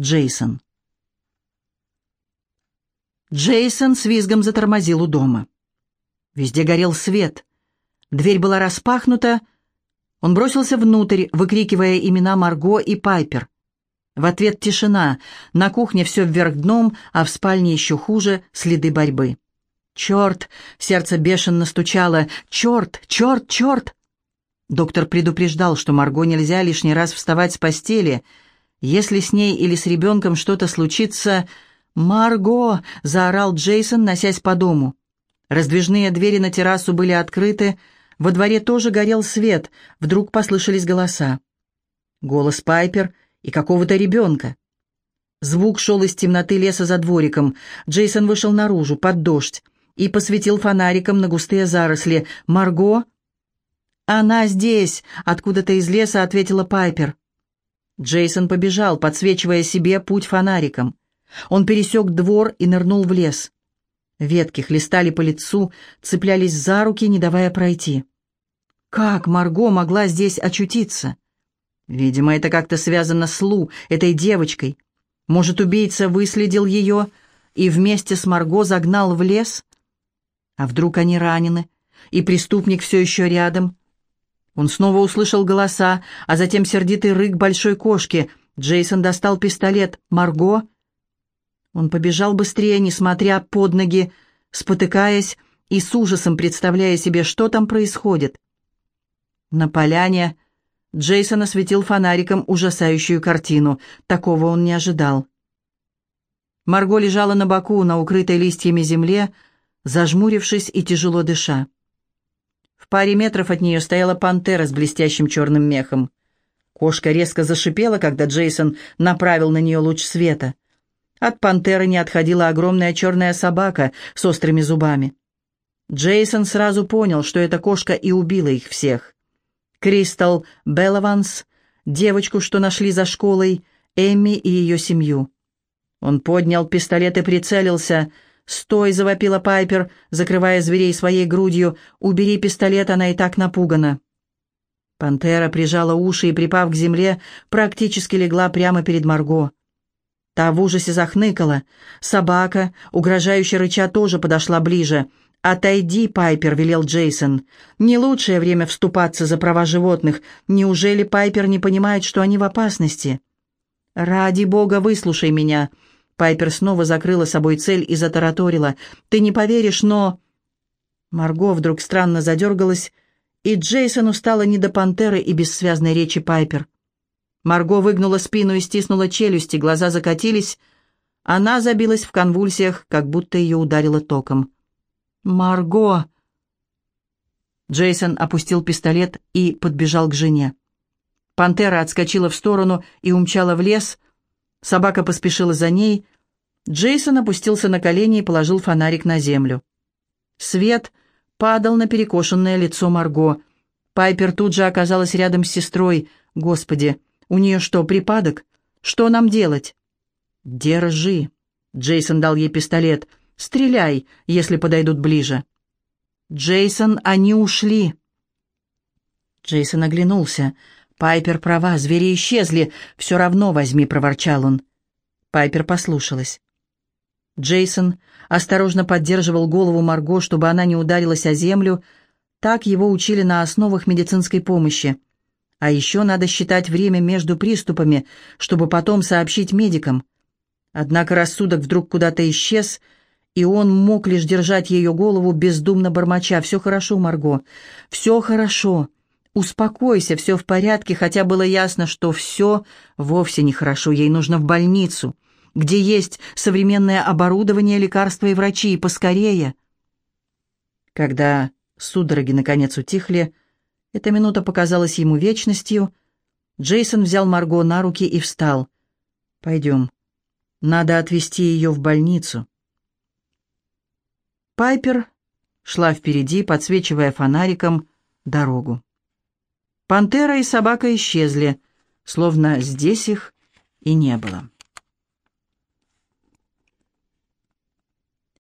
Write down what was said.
Джейсон. Джейсон с визгом затормозил у дома. Везде горел свет. Дверь была распахнута. Он бросился внутрь, выкрикивая имена Марго и Пайпер. В ответ тишина. На кухне все вверх дном, а в спальне еще хуже — следы борьбы. «Черт!» — сердце бешено стучало. «Черт! Черт! Черт!» Доктор предупреждал, что Марго нельзя лишний раз вставать с постели. Если с ней или с ребенком что-то случится... «Марго!» — заорал Джейсон, носясь по дому. Раздвижные двери на террасу были открыты, во дворе тоже горел свет, вдруг послышались голоса. Голос Пайпер и какого-то ребенка. Звук шел из темноты леса за двориком. Джейсон вышел наружу, под дождь, и посветил фонариком на густые заросли. «Марго?» «Она здесь!» — откуда-то из леса ответила Пайпер. Джейсон побежал, подсвечивая себе путь фонариком. Он пересек двор и нырнул в лес. Ветки хлестали по лицу, цеплялись за руки, не давая пройти. Как Марго могла здесь очутиться? Видимо, это как-то связано с Лу, этой девочкой. Может, убийца выследил ее и вместе с Марго загнал в лес? А вдруг они ранены, и преступник все еще рядом? Он снова услышал голоса, а затем сердитый рык большой кошки. Джейсон достал пистолет. «Марго?» Он побежал быстрее, несмотря под ноги, спотыкаясь и с ужасом представляя себе, что там происходит. На поляне Джейсон осветил фонариком ужасающую картину. Такого он не ожидал. Марго лежала на боку, на укрытой листьями земле, зажмурившись и тяжело дыша. В паре метров от нее стояла пантера с блестящим черным мехом. Кошка резко зашипела, когда Джейсон направил на нее луч света. От пантеры не отходила огромная черная собака с острыми зубами. Джейсон сразу понял, что эта кошка и убила их всех. Кристал Беллаванс, девочку, что нашли за школой, Эмми и ее семью. Он поднял пистолет и прицелился. «Стой!» — завопила Пайпер, закрывая зверей своей грудью. «Убери пистолет, она и так напугана». Пантера прижала уши и, припав к земле, практически легла прямо перед Марго. Та в ужасе захныкала. Собака, угрожающе рыча, тоже подошла ближе. «Отойди, Пайпер», — велел Джейсон. «Не лучшее время вступаться за права животных. Неужели Пайпер не понимает, что они в опасности?» «Ради бога, выслушай меня». Пайпер снова закрыла собой цель и затараторила. «Ты не поверишь, но...» Марго вдруг странно задергалась, и Джейсону стало не до пантеры и бессвязной речи Пайпер. Марго выгнула спину и стиснула челюсти, глаза закатились. Она забилась в конвульсиях, как будто ее ударило током. «Марго!» Джейсон опустил пистолет и подбежал к жене. Пантера отскочила в сторону и умчала в лес. Собака поспешила за ней. Джейсон опустился на колени и положил фонарик на землю. Свет падал на перекошенное лицо Марго. Пайпер тут же оказалась рядом с сестрой. «Господи, у нее что, припадок? Что нам делать?» «Держи!» Джейсон дал ей пистолет. Стреляй, если подойдут ближе». «Джейсон, они ушли!» Джейсон оглянулся. «Пайпер права, звери исчезли. Все равно возьми», — проворчал он. Пайпер послушалась. Джейсон осторожно поддерживал голову Марго, чтобы она не ударилась о землю. Так его учили на основах медицинской помощи. А еще надо считать время между приступами, чтобы потом сообщить медикам. Однако рассудок вдруг куда-то исчез — и он мог лишь держать ее голову, бездумно бормоча. «Все хорошо, Марго, все хорошо. Успокойся, все в порядке», хотя было ясно, что все вовсе нехорошо, ей нужно в больницу, где есть современное оборудование, лекарства и врачи, и поскорее. Когда судороги наконец утихли, эта минута показалась ему вечностью, Джейсон взял Марго на руки и встал. «Пойдем. Надо отвезти ее в больницу». Пайпер шла впереди, подсвечивая фонариком дорогу. Пантера и собака исчезли, словно здесь их и не было.